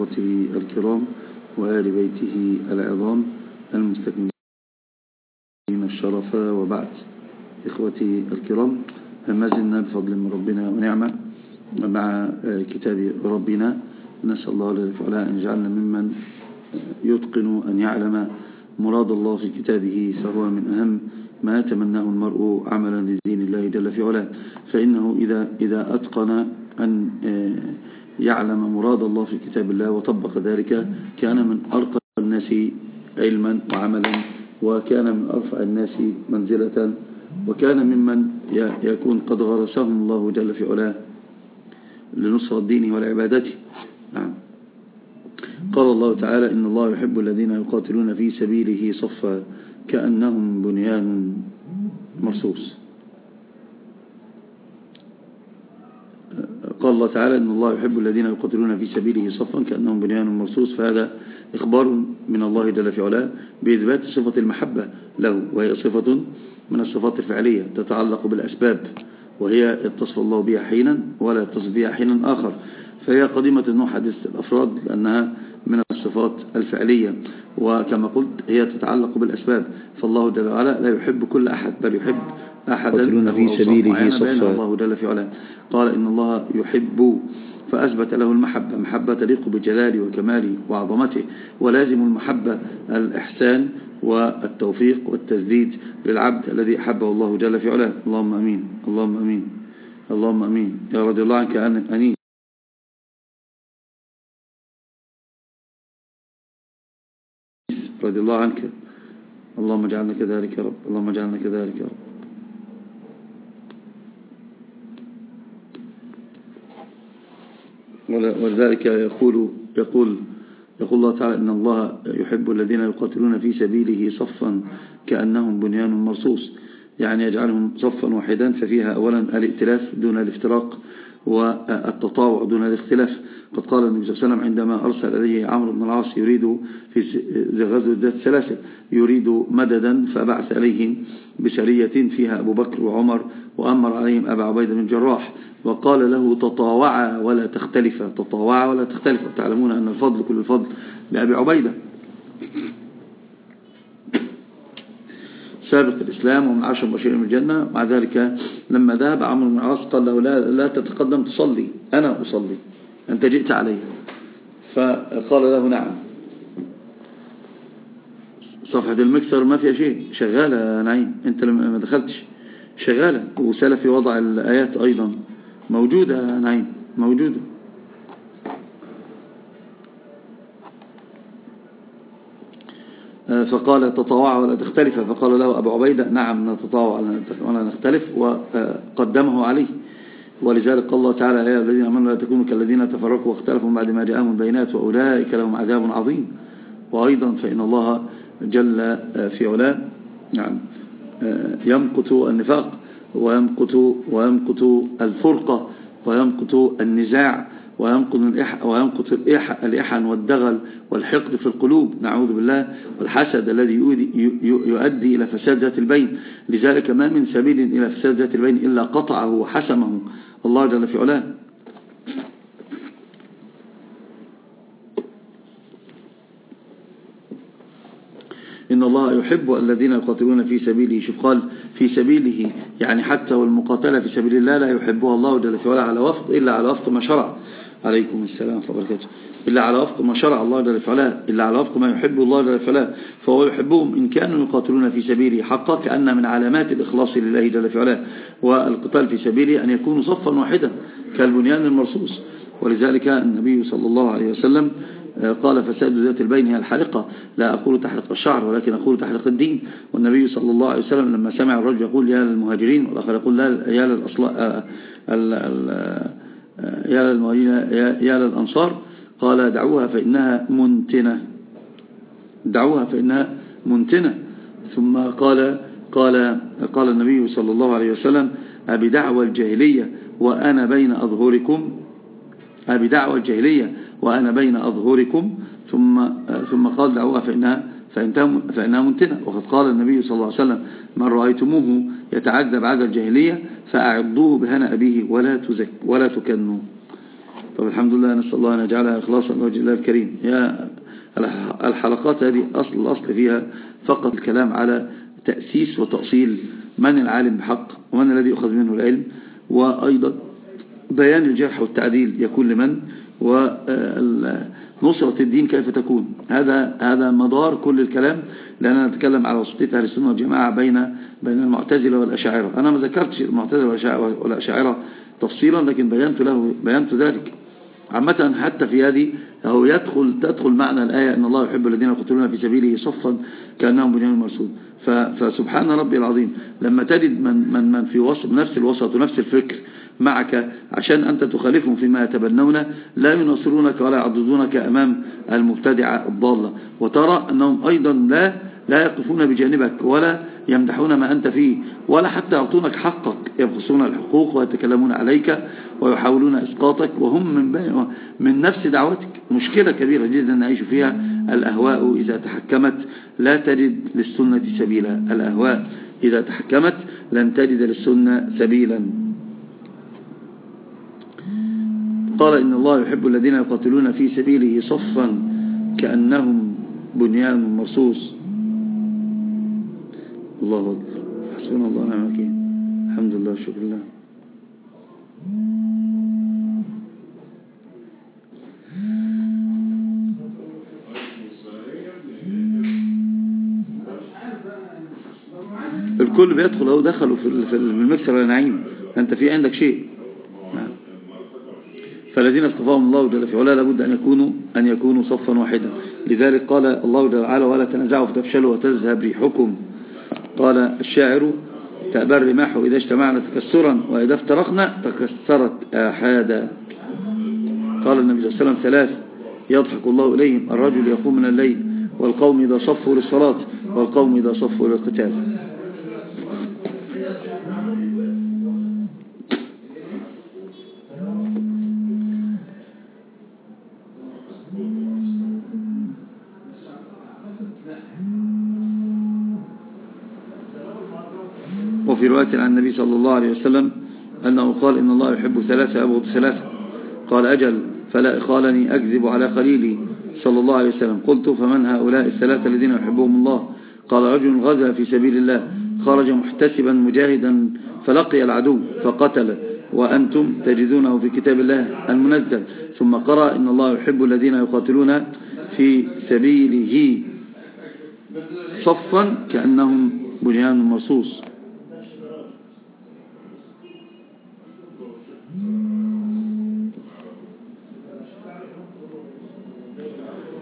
وصحابته الكرام وآل بيته العظام المستكملين الشرف وبعد. إخوتي الكرام ما زلنا بفضل من ربنا ونعمة مع كتاب ربنا. نسأل الله جل وعلا أن يجعلنا ممن يتقن أن يعلم مراد الله في كتابه فهو من أهم ما يتمناه المرء عملا لدين الله جل في علاه. فإنه إذا, إذا أتقن أن يعلم مراد الله في كتاب الله وطبق ذلك كان من أرقى الناس علما وعملا وكان من أرفع الناس منزلة وكان ممن يكون قد غرسهم الله جل في علاه لنصر الدين والعبادة نعم. قال الله تعالى إن الله يحب الذين يقاتلون في سبيله صفا كأنهم بنيان مرصوص. قال الله تعالى إن الله يحب الذين يقاتلون في سبيله صفا كأنهم بنيان مرصوص فهذا إخبار من الله جل في علاه بإثبات صفة المحبة له وهي صفة من الصفات الفعلية تتعلق بالأسباب وهي يتصف الله بها حينا ولا يتصف بها حينا آخر. فهي قديمة النوع حديث الأفراد لأنها من الصفات الفعلية وكما قلت هي تتعلق بالأسباب. فالله جل وعلا لا يحب كل أحد بل يحب أحدا في سبيله صفا. الله جل في علاه قال إن الله يحب فأثبت له المحبة. محبة تليق بجلاله وكماله وعظمته ولازم المحبة الإحسان والتوفيق والتسديد للعبد الذي أحبه الله جل في علاه. اللهم أمين. اللهم أمين. اللهم أمين. يا رضي الله عنك أنيس رضي الله عنك. اللهم اجعلنا كذلك يا رب. اللهم اجعلنا كذلك يا رب. ولذلك يقول يقول يقول الله تعالى إن الله يحب الذين يقاتلون في سبيله صفا كأنهم بنيان مرصوص يعني يجعلهم صفا واحدا ففيها أولا الائتلاف دون الافتراق والتطاوع دون الاختلاف. قد قال النبي صلى الله عليه وسلم عندما أرسل إليه عمرو بن العاص يريد في غزوة ذات ثلاثة يريد مددا فبعث إليهم بسرية فيها أبو بكر وعمر وأمر عليهم أبا عبيد بن الجراح وقال له تطاوعا ولا تختلفا تطاوعا ولا تختلفا. تعلمون أن الفضل كل الفضل لأبي عبيدة. سابق الإسلام ومن عشر بشير من الجنة. مع ذلك لما ذهب عمرو بن العاص قال له لا, لا تتقدم تصلي. أنا أصلي. أنت جئت علي. فقال له نعم. صفحة المكسر ما فيها شيء. شغالة نعيم. أنت لما دخلتش. شغالة. وسالة في وضع الآيات أيضا. موجودة نعيم. موجودة. فقال تطاوع ولا تختلف. فقال له أبو عبيدة نعم نتطاوع ولا نختلف. وقدمه عليه. ولذلك قال الله تعالى يا الذين أمنوا لا تكونوا كالذين تفرقوا واختلفوا بعد ما جاءهم البينات وأولئك لهم عذاب عظيم. وأيضا فإن الله جل في علاه نعم يمقت النفاق ويمقت ويمقت الفرقة ويمقت النزاع. ويمقت الإحن والدغل والحقد في القلوب. نعوذ بالله. والحسد الذي يؤدي إلى فساد ذات البين. لذلك ما من سبيل إلى فساد ذات البين إلا قطعه وحسمه. الله جل في علاه. إن الله يحب الذين يقاتلون في سبيله شوف قال في سبيله يعني حتى والمقاتلة في سبيل الله لا يحبها. الله جل في على وفق إلا على وفق ما شرع. عليكم السلام ورحمة الله وبركاته. إلا على وفق ما شرع الله جل في علاه إلا على وفق ما يحب الله جل في علاه فهو يحبهم إن كانوا يقاتلون في سبيله حقا كأن من علامات الإخلاص لله جل في علاه والقتال في سبيله أن يكونوا صفا واحدا كالبنيان المرصوص. ولذلك النبي صلى الله عليه وسلم قال فساد ذات البين هي الحلقة لا أقول تحلق الشعر ولكن أقول تحلق الدين. والنبي صلى الله عليه وسلم لما سمع الرجل يقول يا للمهاجرين. والآخر يقول لا يا للأصلاء يا للمهاجرين يا للأنصار قال دعوها فإنها منتنة. دعوها فإنها منتنة. ثم قال قال قال النبي صلى الله عليه وسلم أبدعوى الجاهلية وأنا بين أظهركم. أبدعوى الجاهلية وأنا بين أظهركم. ثم ثم قال دعوها فإنها فإنها منتنة. وقد قال النبي صلى الله عليه وسلم من رأيتموه يتعذب عذاب الجاهلية فأعضوه بهنا أبيه ولا تزك ولا تكنوا. طب الحمد لله نسأل الله أن يجعلها إخلاصا لوجه الله الكريم. يا الحلقات هذه أصل الأصل فيها فقط الكلام على تأسيس وتأصيل من العالم بحق ومن الذي يؤخذ منه العلم وأيضا بيان الجرح والتعديل يكون لمن ونصرة الدين كيف تكون. هذا هذا مدار كل الكلام لأننا نتكلم على وسطية أهل السنة والجماعة بين بين المعتزلة والأشاعرة. أنا ما ذكرتش المعتزلة والأشاعرة تفصيلا لكن بينت له بينت ذلك. عامة حتى في هذه هو يدخل تدخل معنى الآية أن الله يحب الذين يقتلون في سبيله صفا كأنهم بنيان مرسول فسبحان ربي العظيم لما تجد من, من, من في وسط نفس الوسط ونفس الفكر معك عشان أنت تخالفهم فيما يتبنون لا ينصرونك ولا يعضدونك أمام المبتدعة الضالة وترى أنهم أيضا لا لا يقفون بجانبك ولا يمدحون ما أنت فيه ولا حتى يعطونك حقك. يبخسون الحقوق ويتكلمون عليك ويحاولون إسقاطك وهم من, من نفس دعوتك. مشكلة كبيرة جدا نعيش فيها الأهواء إذا تحكمت. لا تجد للسنة سبيلا. الأهواء إذا تحكمت لن تجد للسنة سبيلا. قال إن الله يحب الذين يقاتلون في سبيله صفا كأنهم بنيان مرصوص. الله أكبر. حسبنا الله ونعم الوكيل. الحمد لله شكر الله الكل بيدخل أو دخلوا في المكسر النعيم. أنت في عندك شيء؟ فالذين اصطفاهم الله جل في علاه لابد أن يكونوا أن يكونوا صفا واحدا. لذلك قال الله جل وعلا ولا تنازعوا فتفشلوا وتذهب ريحكم. قال الشاعر تأبى الرماح إذا اجتمعنا تكسرا وإذا افترقنا تكسرت آحادا. قال النبي صلى الله عليه وسلم ثلاث يضحك الله إليهم الرجل يقوم من الليل والقوم إذا صفوا للصلاة والقوم إذا صفوا للقتال وفي رواية عن النبي صلى الله عليه وسلم أنه قال إن الله يحب ثلاثة أبغض ثلاثة. قال أجل فلا إخالني أكذب على خليلي صلى الله عليه وسلم. قلت فمن هؤلاء الثلاثة الذين يحبهم الله؟ قال رجل غزا في سبيل الله. خرج محتسبا مجاهدا فلقي العدو فقتل. وأنتم تجدونه في كتاب الله المنزل. ثم قرأ إن الله يحب الذين يقاتلون في سبيله صفا كأنهم بنيان مرصوص.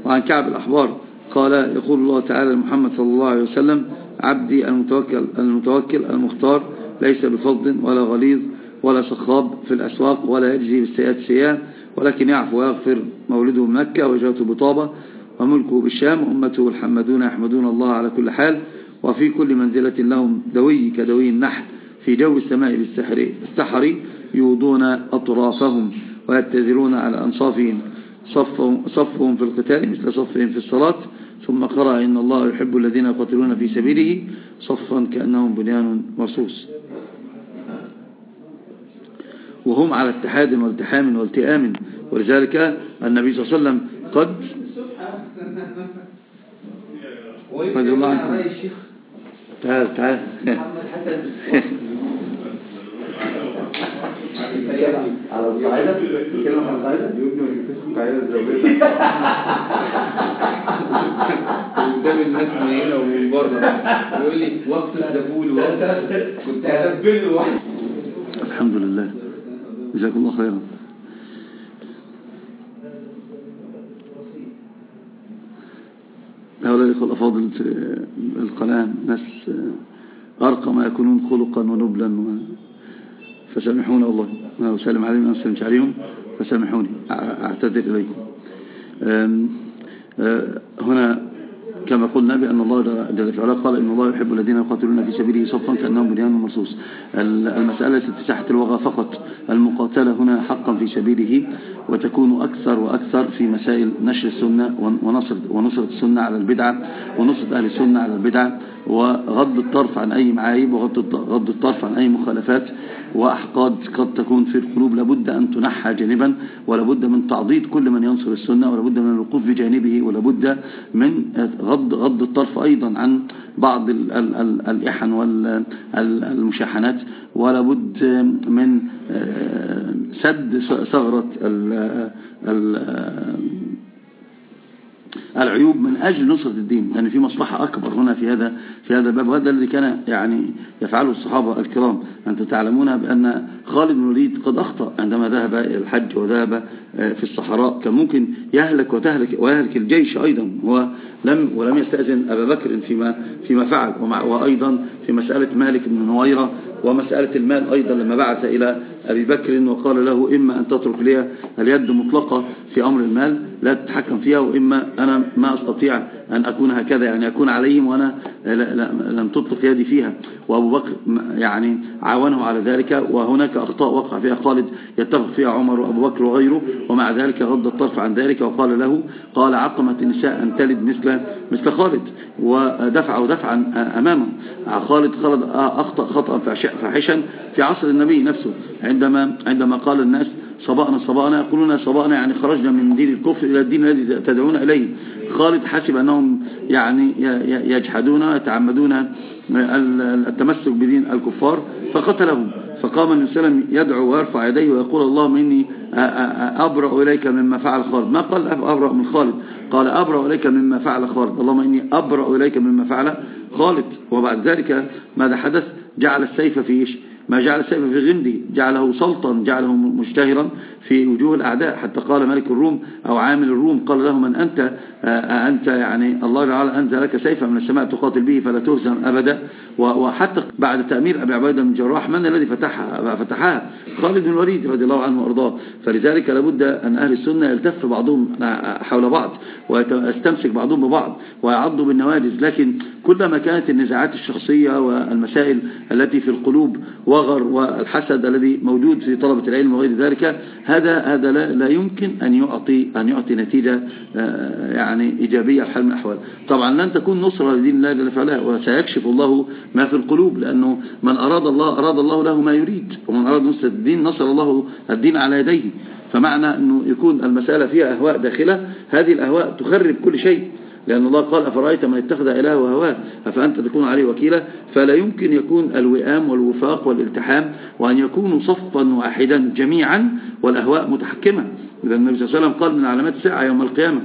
وعن كعب الأحبار قال يقول الله تعالى لمحمد صلى الله عليه وسلم عبدي المتوكل, المتوكل المختار ليس بفض ولا غليظ ولا سخاب في الأسواق ولا يجزي بالسيئات سيئة ولكن يعفو ويغفر مولده بمكة وجهته بطابة وملكه بالشام وأمته الحمدون يحمدون الله على كل حال وفي كل منزلة لهم دوي كدوي النحل في جو السماء بالسحر يوضون أطرافهم ويتذرون على أنصافهم. صفهم, صفهم في القتال مثل صفهم في الصلاة ثم قرأ إن الله يحب الذين يقاتلون في سبيله صفا كأنهم بنيان مرصوص. وهم على اتحاد والتحام والتئام ولذلك النبي صلى الله عليه وسلم قد رضي الله عنكم تعال تعال. على القاعدة تتكلم على القاعدة يبنوا يكتشفوا القاعدة الزوجية قدام الناس من هنا ومن بره يقول لي وقت الدبول كنت هدبله واحد الحمد لله. جزاكم الله خيرا. هؤلاء الإخوة الأفاضل في القناة ناس أرقى ما يكونون خلقا ونبلا. فسامحونا والله ما أسلم عليهم أنا أسلمش عليهم فسامحوني أعتذر إليكم. هنا كما قلنا بأن الله جل وعلا قال إن الله يحب الذين يقاتلون في سبيله صفا كأنهم بنيان مرصوص. المسألة في ساحة الوغى فقط المقاتلة هنا حقا في سبيله وتكون أكثر وأكثر في مسائل نشر السنة ونصر ونصرة السنة على البدعة ونصرة أهل السنة على البدعة وغض الطرف عن أي معايب وغض الطرف عن أي مخالفات. وأحقاد قد تكون في القلوب لابد أن تنحى جانبا ولابد من تعضيد كل من ينصر السنة ولابد من الوقوف بجانبه ولابد من غض, غض الطرف أيضا عن بعض الإحن والمشاحنات ولابد من آه، سد ثغرة العيوب من أجل نصرة الدين لأن في مصلحة أكبر هنا في هذا في هذا الباب وهذا الذي كان يعني يفعله الصحابة الكرام. أنتم تعلمون بأن خالد بن الوليد قد أخطأ عندما ذهب إلى الحج وذهب آه، في الصحراء. كان ممكن يهلك وتهلك ويهلك الجيش أيضا. هو لم ولم يستأذن أبا بكر فيما فيما فعل. وأيضا في مسألة مالك بن نويرة ومسألة المال أيضا لما بعث إلى أبي بكر وقال له إما أن تترك لي اليد مطلقة في أمر المال لا تتحكم فيها وإما أنا ما أستطيع أن أكون هكذا يعني أكون عليهم وأنا لم تطلق يدي فيها. وأبو بكر يعني عاونه على ذلك وهناك أخطاء وقع فيها. خالد يتفق فيها عمر وأبو بكر وغيره ومع ذلك غض الطرف عن ذلك وقال له قال عقمت النساء أن تلد مثل مثل خالد. ودفعه دفعا أمامه. خالد خالد أخطأ خطأ فاحشا في عصر النبي نفسه. عندما عندما قال الناس صبأنا صبأنا يقولون صبأنا يعني خرجنا من دين الكفر إلى الدين الذي تدعون إليه. خالد حسب أنهم يعني يجحدون ويتعمدون التمسك بدين الكفار فقتلهم. فقام النبي صلى الله عليه وسلم يدعو ويرفع يديه ويقول اللهم إني أبرأ إليك مما فعل خالد. ما قال أبرأ من خالد؟ قال أبرأ إليك مما فعل خالد. اللهم إني أبرأ إليك مما فعل خالد. وبعد ذلك ماذا حدث؟ جعل السيف في ما جعل السيف في غندي جعله سلطا جعله مشتهرا في وجوه الأعداء. حتى قال ملك الروم أو عامل الروم قال له من أنت؟ آه، أنت يعني الله تعالى أنزل لك سيفا من السماء تقاتل به فلا تهزم أبدا. وحتى بعد تأمير أبي عبيدة بن جراح من الذي فتحها؟ فتحها؟ خالد بن الوليد رضي الله عنه وأرضاه. فلذلك لابد أن أهل السنة يلتف بعضهم حول بعض ويستمسك بعضهم ببعض ويعضوا بالنواجز لكن كلما كانت النزاعات الشخصية والمسائل التي في القلوب وغر والحسد الذي موجود في طلبة العلم وغير ذلك هذا هذا لا, لا يمكن أن يعطي أن يعطي نتيجة آه، يعني إيجابية في حال من الأحوال. طبعا لن تكون نصرة لدين الله جل وعلا وسيكشف الله ما في القلوب لأنه من أراد الله أراد الله له ما يريد ومن أراد نصرة الدين نصر الله الدين على يديه. فمعنى أنه يكون المسألة فيها أهواء داخلة هذه الأهواء تخرب كل شيء. لأن الله قال أفرأيت من اتخذ إله وهواه أفأنت تكون عليه وكيلا؟ فلا يمكن يكون الوئام والوفاق والالتحام وأن يكونوا صفا واحدا جميعا والأهواء متحكمة. إذا النبي صلى الله عليه وسلم قال من علامات الساعة يوم القيامة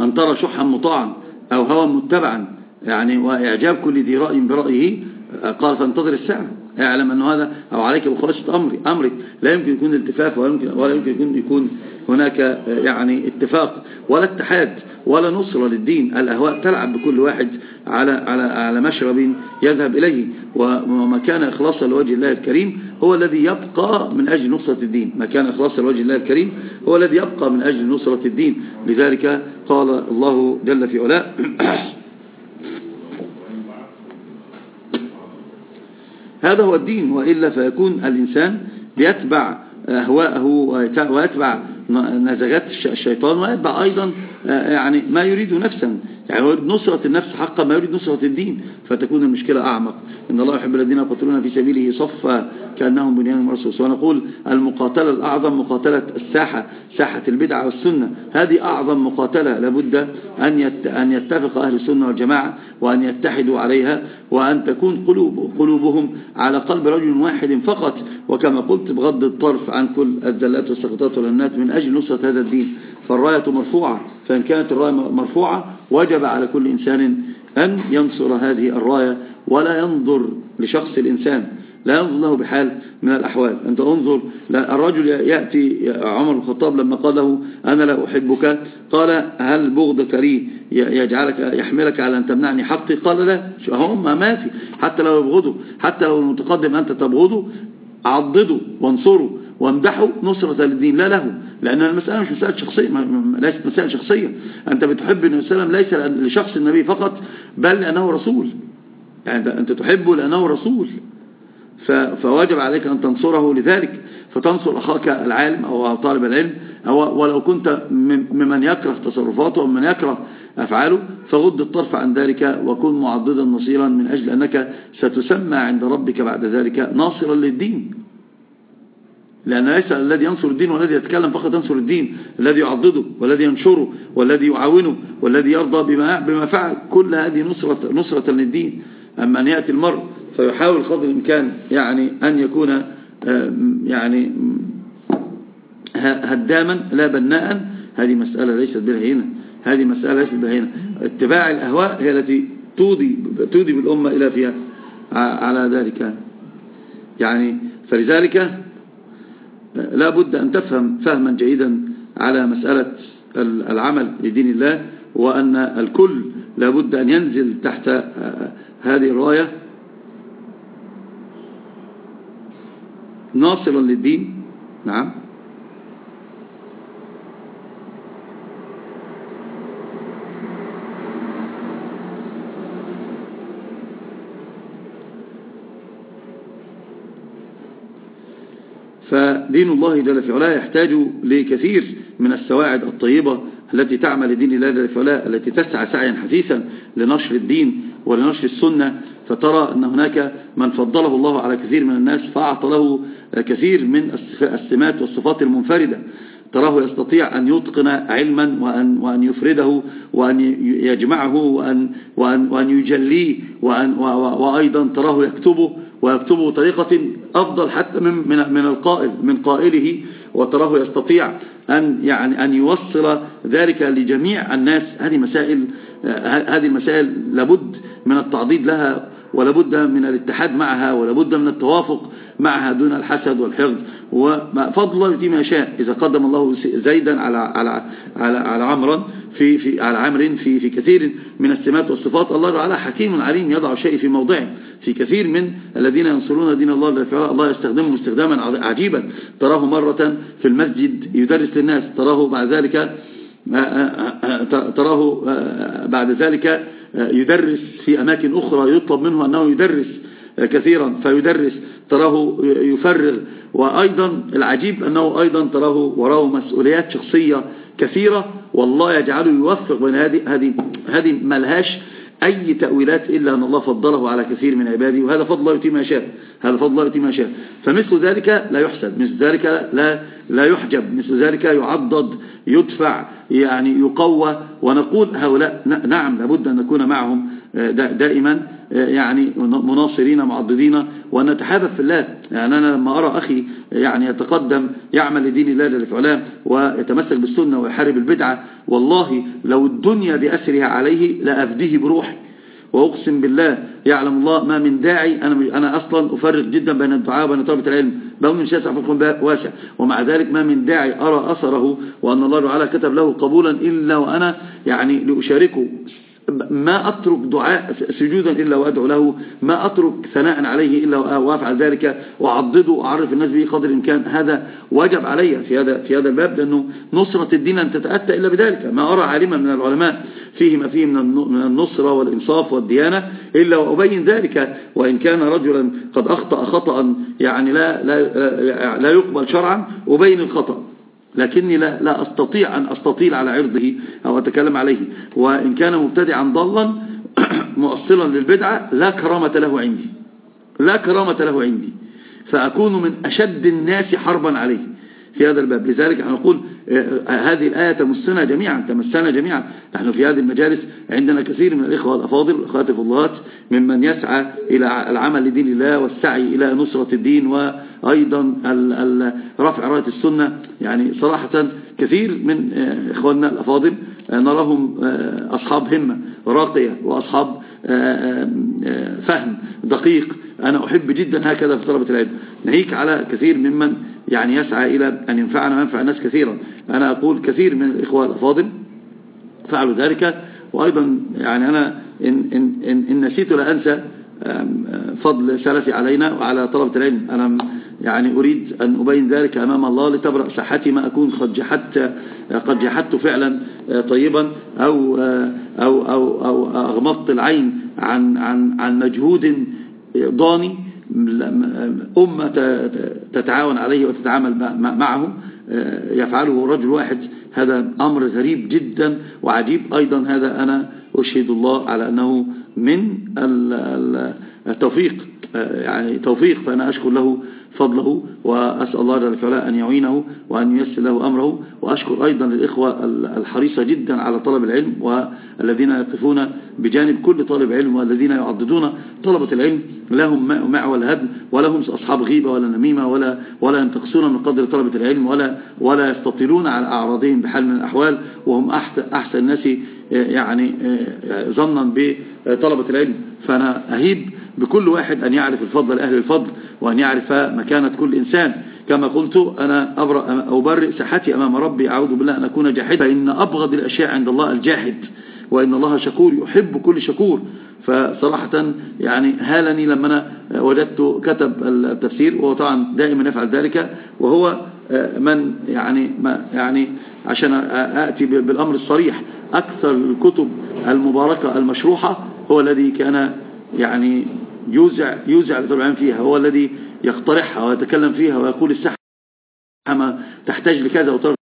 أن ترى شحا مطاعا أو هوى متبعا يعني وإعجاب كل ذي رأي برأيه قال فانتظر الساعة. اعلم أنه هذا أو عليك بخلاصة أمري أمرك لا يمكن يكون التفاف ولا يمكن, ولا يمكن يكون, يكون هناك يعني اتفاق. ولا اتحاد ولا نصرة للدين. الأهواء تلعب بكل واحد على على على مشرب يذهب إليه. وما كان إخلاصا لوجه الله الكريم هو الذي يبقى من أجل نصرة الدين. ما كان إخلاصا لوجه الله الكريم هو الذي يبقى من أجل نصرة الدين. لذلك قال الله جل في علاء هذا هو الدين وإلا فيكون الإنسان يتبع أهواءه ويتبع نزغات الشيطان ويتبع أيضا يعني ما يريد نفسا. يعني هو نصرة النفس حقا ما يريد نصرة الدين. فتكون المشكلة أعمق. إن الله يحب الذين يقتلون في سبيله صفا كأنهم بنيان مرصوص ونقول المقاتلة الأعظم مقاتلة الساحة ساحة البدعة والسنة. هذه أعظم مقاتلة. لابد أن أن يتفق أهل السنة والجماعة وأن يتحدوا عليها وأن تكون قلوب قلوبهم على قلب رجل واحد فقط. وكما قلت بغض الطرف عن كل الزلات والسقطات والأنات من أجل نصرة هذا الدين. فالراية مرفوعة. فإن كانت الراية مرفوعة وجب على كل إنسان أن ينصر هذه الراية ولا ينظر لشخص الإنسان. لا ينظر له بحال من الأحوال. أنت انظر الرجل يأتي عمر الخطاب لما قال له أنا لا أحبك. قال هل بغضك لي يجعلك يحملك على أن تمنعني حقي؟ قال لا. هم ما في. حتى لو يبغضه حتى لو المتقدم أنت تبغضه عضده وانصره وامدحه نصرة للدين لا له. لأن المسألة مش مسألة شخصية ليست مسألة شخصية. أنت بتحب النبي صلى الله عليه وسلم ليس لشخص النبي فقط بل لأنه رسول. يعني أنت تحبه لأنه رسول. فواجب عليك أن تنصره لذلك. فتنصر أخاك العالم أو طالب العلم. أو ولو كنت ممن يكره تصرفاته ومن يكره أفعاله فغض الطرف عن ذلك وكن معضدا نصيرا من أجل أنك ستسمى عند ربك بعد ذلك ناصرا للدين. لأن ليس الذي ينصر الدين والذي يتكلم فقط ينصر الدين الذي يعضده والذي ينشره والذي يعاونه والذي يرضى بما, بما فعل. كل هذه نصرة, نصرة للدين. أما أن يأتي المرء فيحاول قدر الإمكان يعني أن يكون يعني هداما لا بناء هذه مسألة ليست بالهينة. هذه مسألة ليست بالهينة. اتباع الأهواء هي التي تودي, تودي بالأمة إلى فيها. على ذلك يعني. فلذلك لا بد أن تفهم فهما جيدا على مسألة العمل لدين الله وأن الكل لا بد أن ينزل تحت هذه الراية ناصرا للدين. نعم. فدين الله جل في علاه يحتاج لكثير من السواعد الطيبة التي تعمل دين الله جل في علاه التي تسعى سعيا حثيثا لنشر الدين ولنشر السنة. فترى أن هناك من فضله الله على كثير من الناس فأعطى له كثير من السمات والصفات المنفردة. تراه يستطيع أن يتقن علما وأن, وأن يفرده وأن يجمعه وأن, وأن, وأن يجليه وأن وأيضا تراه يكتبه ويكتبه بطريقة أفضل حتى من, من, القائل من قائله وتراه يستطيع أن, يعني أن يوصل ذلك لجميع الناس. هذه مسائل هذه المسائل لابد من التعضيد لها ولابد من الاتحاد معها ولابد من التوافق معها دون الحسد والحقد. وفضل الله يتي ما شاء إذا قدم الله زيدا على على على على عمرا في في على عمر في في كثير من السمات والصفات. الله تعالى حكيم عليم يضع الشيء في موضعه. في كثير من الذين ينصرون دين الله الله يستخدمهم استخداما عجيبا تراه مرة في المسجد يدرس للناس تراه بعد ذلك تراه بعد ذلك يدرس في أماكن أخرى يطلب منه أنه يدرس كثيرا فيدرس تراه يفرغ. وأيضا العجيب أنه أيضا تراه وراه مسؤوليات شخصية كثيرة والله يجعله يوفق بين هذه هذه هذه ملهاش أي تأويلات إلا أن الله فضله على كثير من عباده وهذا فضل الله يتي شاء هذا فضل الله يتي شاء فمثل ذلك لا يحسد مثل ذلك لا لا يحجب مثل ذلك يعضد يدفع يعني يقوى. ونقول هؤلاء نعم لابد أن نكون معهم دائما آه، يعني مناصرين معضدين وأن نتحابب في الله. يعني أنا لما أرى أخي يعني يتقدم يعمل لدين الله جل وعلا ويتمسك بالسنة ويحارب البدعة والله لو الدنيا بأسرها عليه لأفديه بروحي. وأقسم بالله يعلم الله ما من داعي أنا, أنا أصلا أفرق جدا بين الدعاء وبين طلبة العلم. بون شاسع فقه واسع. ومع ذلك ما من داعي أرى أثره وأن الله تعالى كتب له قبولا إلا وأنا يعني لأشاركه. ما أترك دعاء سجودا إلا وأدعو له ما أترك ثناء عليه إلا وأفعل ذلك وأعضده وأعرف الناس به قدر الإمكان. هذا واجب علي في هذا في هذا الباب لأنه نصرة الدين أن تتأتى إلا بذلك. ما أرى عالما من العلماء فيه ما فيه من النصرة والإنصاف والديانة إلا وأبين ذلك. وإن كان رجلا قد أخطأ خطأ يعني لا, لا, لا يقبل شرعا أبين الخطأ. لكني لا, لا أستطيع أن أستطيل على عرضه أو أتكلم عليه. وإن كان مبتدعا ضلا مؤصلا للبدعة لا كرامة له عندي. لا كرامة له عندي. فأكون من أشد الناس حربا عليه في هذا الباب. لذلك نقول هذه الآية تمسنا جميعا تمسنا جميعا. نحن في هذه المجالس عندنا كثير من الإخوة الأفاضل الأخوات الفضلات ممن يسعى إلى العمل لدين الله والسعي إلى نصرة الدين وأيضا رفع راية السنة. يعني صراحة كثير من إخواننا الأفاضل نراهم أصحاب همة راقية وأصحاب فهم دقيق أنا أحب جدا هكذا في طلبة العلم. نهيك على كثير ممن يعني يسعى إلى أن ينفعنا وينفع الناس كثيرا. أنا أقول كثير من الإخوة الأفاضل فعلوا ذلك وأيضا يعني أنا إن, إن, إن, إن نسيت لا أنسى فضل سلفي علينا وعلى طلبة العلم. أنا يعني أريد أن أبين ذلك أمام الله لتبرأ صحتي ما أكون قد جحدت قد جحدت فعلا طيبا أو أو أو أو أغمضت العين عن عن عن مجهود ضاني أمة تتعاون عليه وتتعامل معه يفعله رجل واحد. هذا أمر غريب جدا وعجيب. أيضا هذا أنا أشهد الله على أنه من التوفيق يعني توفيق فأنا أشكر له فضله وأسأل الله جل وعلا أن يعينه وأن ييسر له أمره. وأشكر أيضا للإخوة الحريصة جدا على طلب العلم والذين يقفون بجانب كل طالب علم والذين يعضدون طلبة العلم. لهم مع والهدم ولهم أصحاب غيبة ولا نميمة ولا ولا ينتقصون من قدر طلبة العلم ولا ولا يستطيلون على أعراضهم بحال من الأحوال. وهم أحسن, الناس يعني ظنا بطلبة العلم. فأنا أهيب بكل واحد أن يعرف الفضل لأهل الفضل وأن يعرف مكانة كل إنسان. كما قلت أنا أبرئ سحتي أمام ربي. أعوذ بالله أن أكون جاحدا فإن أبغض الأشياء عند الله الجاحد وإن الله شكور يحب كل شكور. فصراحة يعني هالني لما أنا وجدت كتب التفسير وهو طبعا دائما يفعل ذلك. وهو من يعني ما يعني عشان آتي بالأمر الصريح أكثر الكتب المباركة المشروحة هو الذي كان يعني يوزع يوزع طبعا فيها هو الذي يقترحها ويتكلم فيها ويقول السحة ما تحتاج لكذا وترى.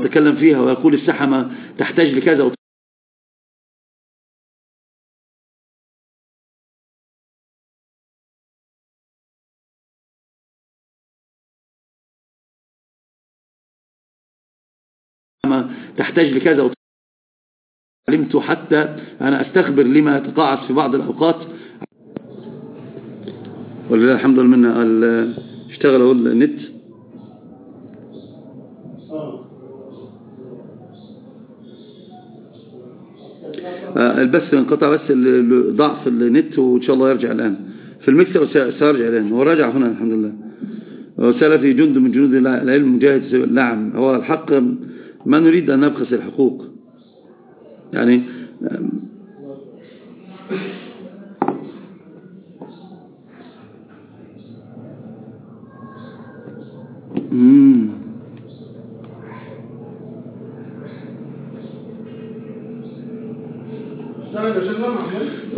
يتكلم فيها ويقول السحة ما تحتاج لكذا تحتاج لكذا علمت حتى أنا أستخبر لما يتقاعس في بعض الأوقات. ولله الحمد لله منا اشتغل اهو النت. آه، البث انقطع بس ضعف النت وإن شاء الله يرجع الآن. في المكسر سيرجع الآن. هو راجع هنا الحمد لله. سلفي جند من جنود العلم مجاهد نعم. هو الحق ما نريد أن نبخس الحقوق. يعني امم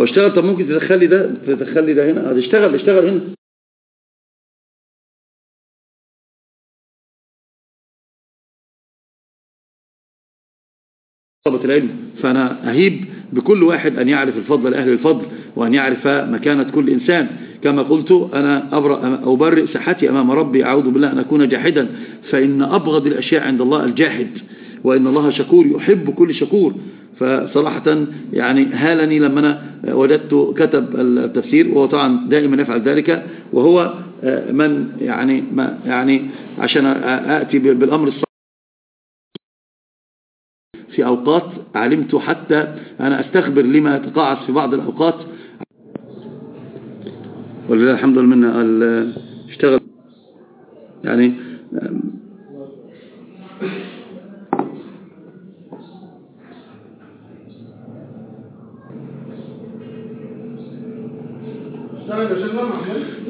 هو اشتغل طب ممكن تدخلي ده تدخلي ده هنا؟ اشتغل اشتغل هنا. طلبة العلم فأنا أهيب بكل واحد أن يعرف الفضل لأهل الفضل وأن يعرف مكانة كل إنسان. كما قلت أنا أبرئ سحتي أمام ربي أعوذ بالله أن أكون جاحدا. فإن أبغض الأشياء عند الله الجاحد وإن الله شكور يحب كل شكور. فصراحة يعني هالني لما أنا وجدت كتب التفسير وهو طبعا دائما يفعل ذلك. وهو من يعني ما يعني عشان آتي بالأمر الصحيح في أوقات علمت حتى أنا أستخبر لما يتقاعس في بعض الأوقات. ولله الحمد لله اشتغل. يعني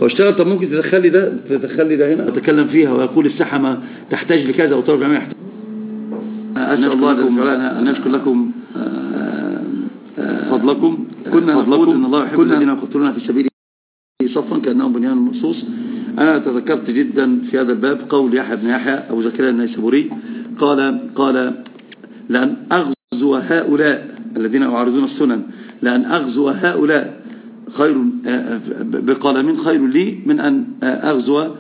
هو اشتغل طب ممكن تدخلي ده؟ تدخلي ده هنا؟ أتكلم فيها ويقول السحة ما تحتاج لكذا وطرق ما يحتاج أسأل الله أن نشكر لكم آه، آه، فضلكم. كنا نقول إن الله يحب الذين يقتلون في سبيله صفا كأنهم بنيان مرصوص أنا تذكرت جدا في هذا الباب قول يحيى بن يحيى أبو زكريا النيسابوري. قال قال لأن أغزو هؤلاء الذين يعارضون السنن. لأن أغزو هؤلاء. خير آه، بقال من خير لي من أن أغزو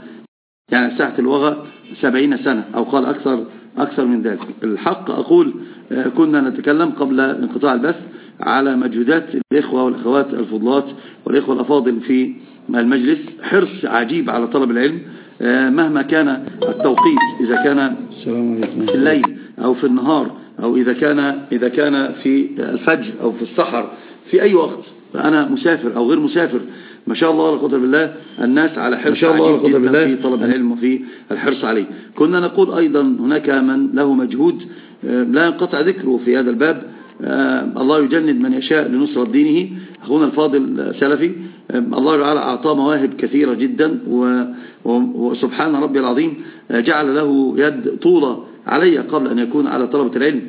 يعني ساعة الوغى سبعين سنة أو قال أكثر أكثر من ذلك. الحق أقول آه، كنا نتكلم قبل انقطاع البث على مجهودات الإخوة والأخوات الفضلات والإخوة الأفاضل في المجلس. حرص عجيب على طلب العلم آه، مهما كان التوقيت إذا كان في الليل أو في النهار أو إذا كان, إذا كان في الفجر أو في السحر في أي وقت. أنا مسافر أو غير مسافر ما شاء الله لا قدر بالله الناس على حرص شاء الله عجيب جدا في طلب العلم وفي الحرص عليه. كنا نقول أيضا هناك من له مجهود آه، لا ينقطع ذكره في هذا الباب. آه، الله يجند من يشاء لنصرة دينه. أخونا الفاضل سلفي آه، الله تعالى أعطاه مواهب كثيرة جدا وسبحان ربي العظيم جعل له يد طولة علي قبل أن يكون على طلبة العلم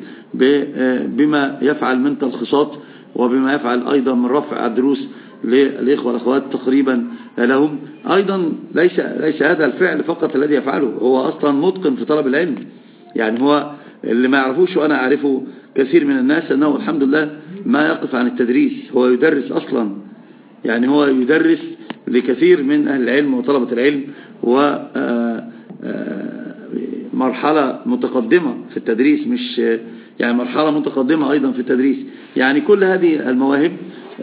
بما يفعل من تلخيصات وبما يفعل أيضا من رفع الدروس للإخوة والأخوات تقريبا لهم. أيضا ليس, ليس هذا الفعل فقط الذي يفعله هو أصلا متقن في طلب العلم. يعني هو اللي ما يعرفوش وأنا أعرفه كثير من الناس أنه الحمد لله ما يقف عن التدريس. هو يدرس أصلا. يعني هو يدرس لكثير من أهل العلم وطلبة العلم و آه، آه، مرحلة متقدمة في التدريس مش يعني مرحلة متقدمة أيضا في التدريس. يعني كل هذه المواهب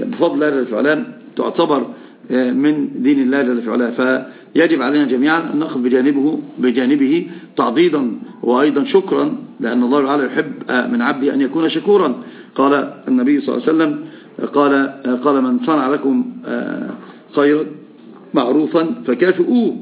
بفضل الله جل وعلا تعتبر آه، من دين الله جل وعلا. فيجب علينا جميعا أن نأخذ بجانبه, بجانبه تعضيدا وأيضا شكرا لأن الله تعالى يحب من عبده أن يكون شكورا. قال النبي صلى الله عليه وسلم قال, قال من صنع لكم خيرا معروفا فكافئوه.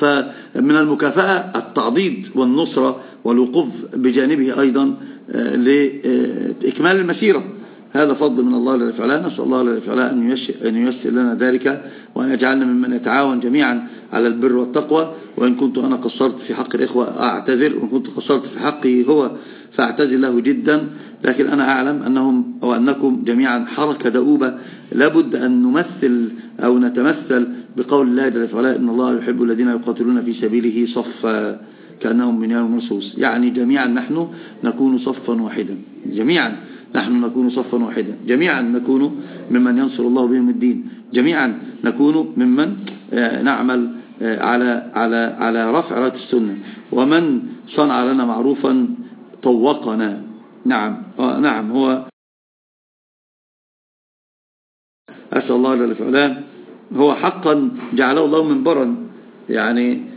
فمن المكافأة التعضيد والنصرة والوقوف بجانبه أيضا آه، لإكمال المسيرة. هذا فضل من الله جل وعلا. نسأل الله جل وعلا أن أن ييسر لنا ذلك وأن يجعلنا ممن يتعاون جميعا على البر والتقوى. وإن كنت أنا قصرت في حق الإخوة أعتذر وإن كنت قصرت في حقه هو فأعتذر له جدا. لكن أنا أعلم أنهم أو أنكم جميعا حركة دؤوبة. لابد أن نمثل أو نتمثل بقول الله جل وعلا إن الله يحب الذين يقاتلون في سبيله صفا كأنهم من يوم يعني جميعا نحن نكون صفا واحدا. جميعا. نحن نكون صفا واحدا. جميعا نكون ممن ينصر الله بهم الدين. جميعا نكون ممن آه، نعمل آه، على على على رفع رايه السنة. ومن صنع لنا معروفا طوقنا. نعم آه، نعم هو. أسأل الله جل وعلا هو حقا جعله الله منبرا. يعني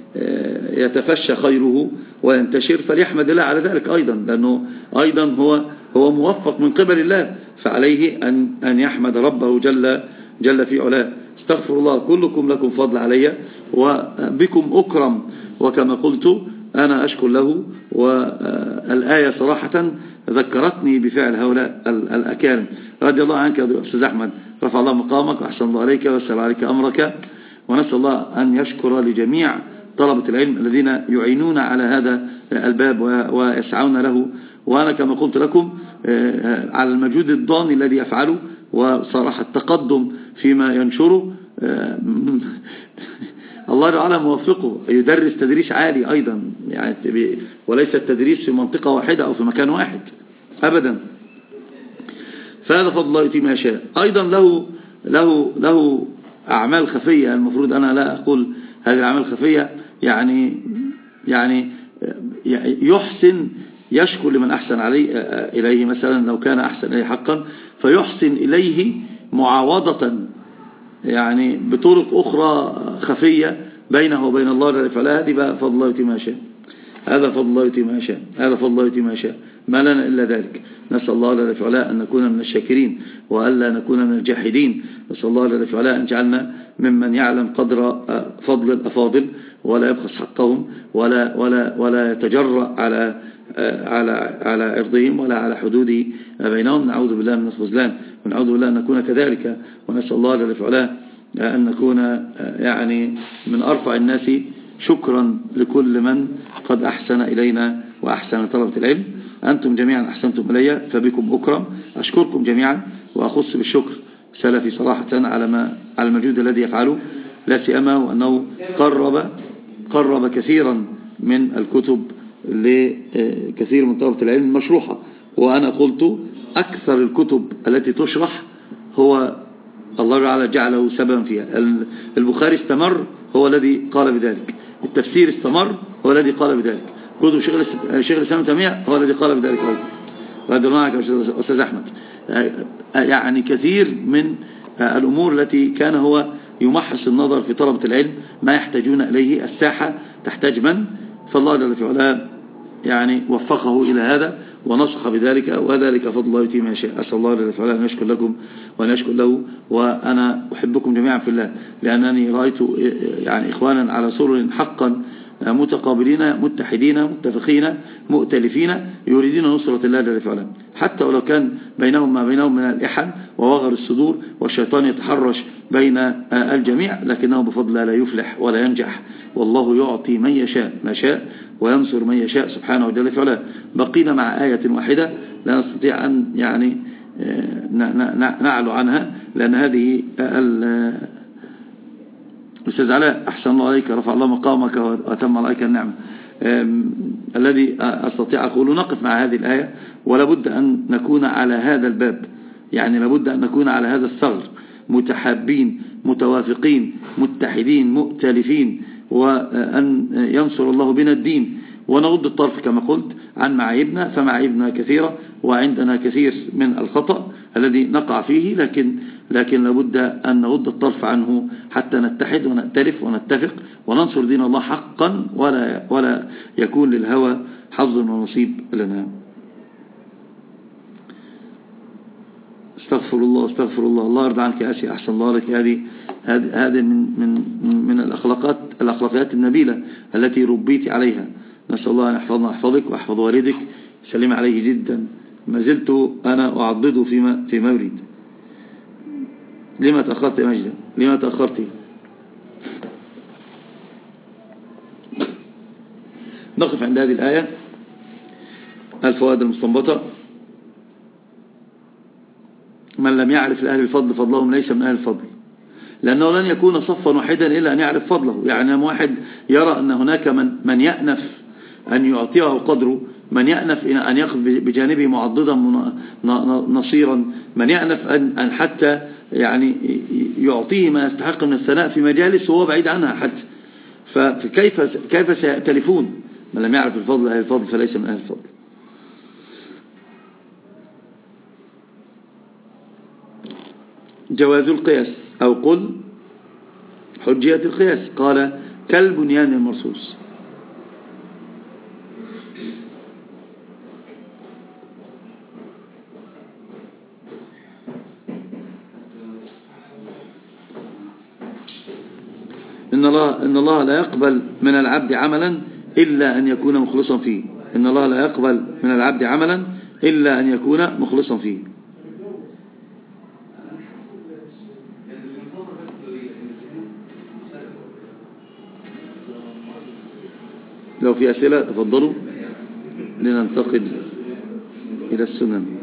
يتفشى خيره وينتشر فليحمد الله على ذلك أيضا لأنه أيضا هو هو موفق من قبل الله فعليه أن, أن يحمد ربه جل, جل في علاه. استغفر الله كلكم لكم فضل علي وبكم أكرم. وكما قلت أنا أشكر له والآية صراحة ذكرتني بفعل هؤلاء الأكارم. رضي الله عنك يا أستاذ أحمد. رفع الله مقامك وأحسن الله عليك وسلم عليك أمرك. ونسأل الله أن يشكر لجميع طلبة العلم الذين يعينون على هذا الباب ويسعون له وأنا كما قلت لكم آه، على المجهود الضاني الذي يفعله وصراحة التقدم فيما ينشره آه، الله تعالى موفقه يدرس تدريس عالي أيضا يعني وليس التدريس في منطقة واحدة أو في مكان واحد أبدا. فهذا فضل الله يتيم يشاء أيضا له له له أعمال خفية المفروض أنا لا أقول هذه الأعمال الخفية يعني يعني يحسن يشكو لمن أحسن عليه إليه مثلا لو كان أحسن إليه حقا فيحسن إليه معاوضة يعني بطرق أخرى خفية بينه وبين الله جل وعلا هذه بقى فضل الله يتي ما شاء هذا فضل الله يتي ما شاء هذا فضل الله يتي ما شاء ما لنا إلا ذلك. نسأل الله جل وعلا أن نكون من الشاكرين وألا نكون من الجاحدين. نسأل الله جل وعلا أن جعلنا ممن يعلم قدر فضل الأفاضل. ولا يبخس حقهم ولا, ولا, ولا يتجرأ على على على عرضهم ولا على حدود بينهم. نعوذ بالله من الخذلان ونعوذ بالله أن نكون كذلك ونسأل الله جل وعلا أن نكون يعني من أرفع الناس شكرا لكل من قد أحسن إلينا وأحسن طلبة العلم. أنتم جميعا أحسنتم إلي فبكم أكرم. أشكركم جميعا وأخص بالشكر سلفي صراحة على ما على المجهود الذي يفعله. لا سيما وأنه قرب قرب كثيرا من الكتب لكثير من طلبة العلم المشروحة وأنا قلت أكثر الكتب التي تشرح هو الله تعالى جعله سببا فيها. البخاري استمر هو الذي قال بذلك. التفسير استمر هو الذي قال بذلك. كتب شيخ الإسلام تيمية هو الذي قال بذلك أيضا. رضي عنك أستاذ أحمد. يعني كثير من الأمور التي كان هو يمحص النظر في طلبة العلم ما يحتاجون إليه. الساحة تحتاج من؟ فالله جل في علاه يعني وفقه إلى هذا ونصح بذلك وذلك فضل الله يتيم ما شاء أسأل الله جل وعلا أن يشكر لكم وأن يشكر له وأنا أحبكم جميعا في الله لأنني رأيت يعني إخوانا على سرر حقا متقابلين متحدين متفقين مؤتلفين يريدون نصرة الله جل وعلا حتى ولو كان بينهم ما بينهم من الإحن ووغر الصدور والشيطان يتحرش بين الجميع لكنه بفضل الله لا يفلح ولا ينجح. والله يعطي من يشاء ما شاء وينصر من يشاء سبحانه وجل وعلا بقينا مع آية واحدة لا نستطيع أن يعني آه، نعلو عنها لأن هذه أستاذ علاء أحسن الله عليك رفع الله مقامك وأتم عليك النعمة الذي أستطيع أقول نقف مع هذه الآية ولابد أن نكون على هذا الباب. يعني لابد أن نكون على هذا الثغر متحابين متوافقين متحدين مؤتلفين وأن ينصر الله بنا الدين. ونغض الطرف كما قلت عن معايبنا فمعايبنا كثيرة وعندنا كثير من الخطأ الذي نقع فيه لكن لكن لابد أن نغض الطرف عنه حتى نتحد ونأتلف ونتفق وننصر دين الله حقا ولا, ولا يكون للهوى حظ ونصيب لنا. استغفر الله استغفر الله. الله يرضى عنك يا أخي أحسن الله لك. هذه هذه من من من الأخلاقات الأخلاقيات النبيلة التي ربيت عليها. نسأل الله أن يحفظنا ويحفظك ويحفظ والدك. سلم عليه جدا. ما زلت أنا أعضده في في مورد لما تأخرت يا مجد لما تأخرت؟ نقف عند هذه الآية. الفوائد المستنبطة. من لم يعرف لأهل الفضل فضلهم ليس من أهل الفضل. لأنه لن يكون صفا واحدا إلا أن يعرف فضله. يعني واحد يرى أن هناك من, من يأنف أن يعطيه قدره من يأنف أن يأخذ بجانبه معضدا نصيرا من يأنف أن حتى يعني يعطيه ما يستحق من الثناء في مجالس وهو بعيد عنها حتى. فكيف كيف سيأتلفون؟ من لم يعرف الفضل أهل الفضل فليس من أهل الفضل. جواز القياس أو قل حجية القياس. قال كالبنيان المرصوص إن الله, إن الله لا يقبل من العبد عملا إلا أن يكون مخلصا فيه. إن الله لا يقبل من العبد عملا إلا أن يكون مخلصا فيه. لو في أسئلة تفضلوا لننتقل إلى السنن.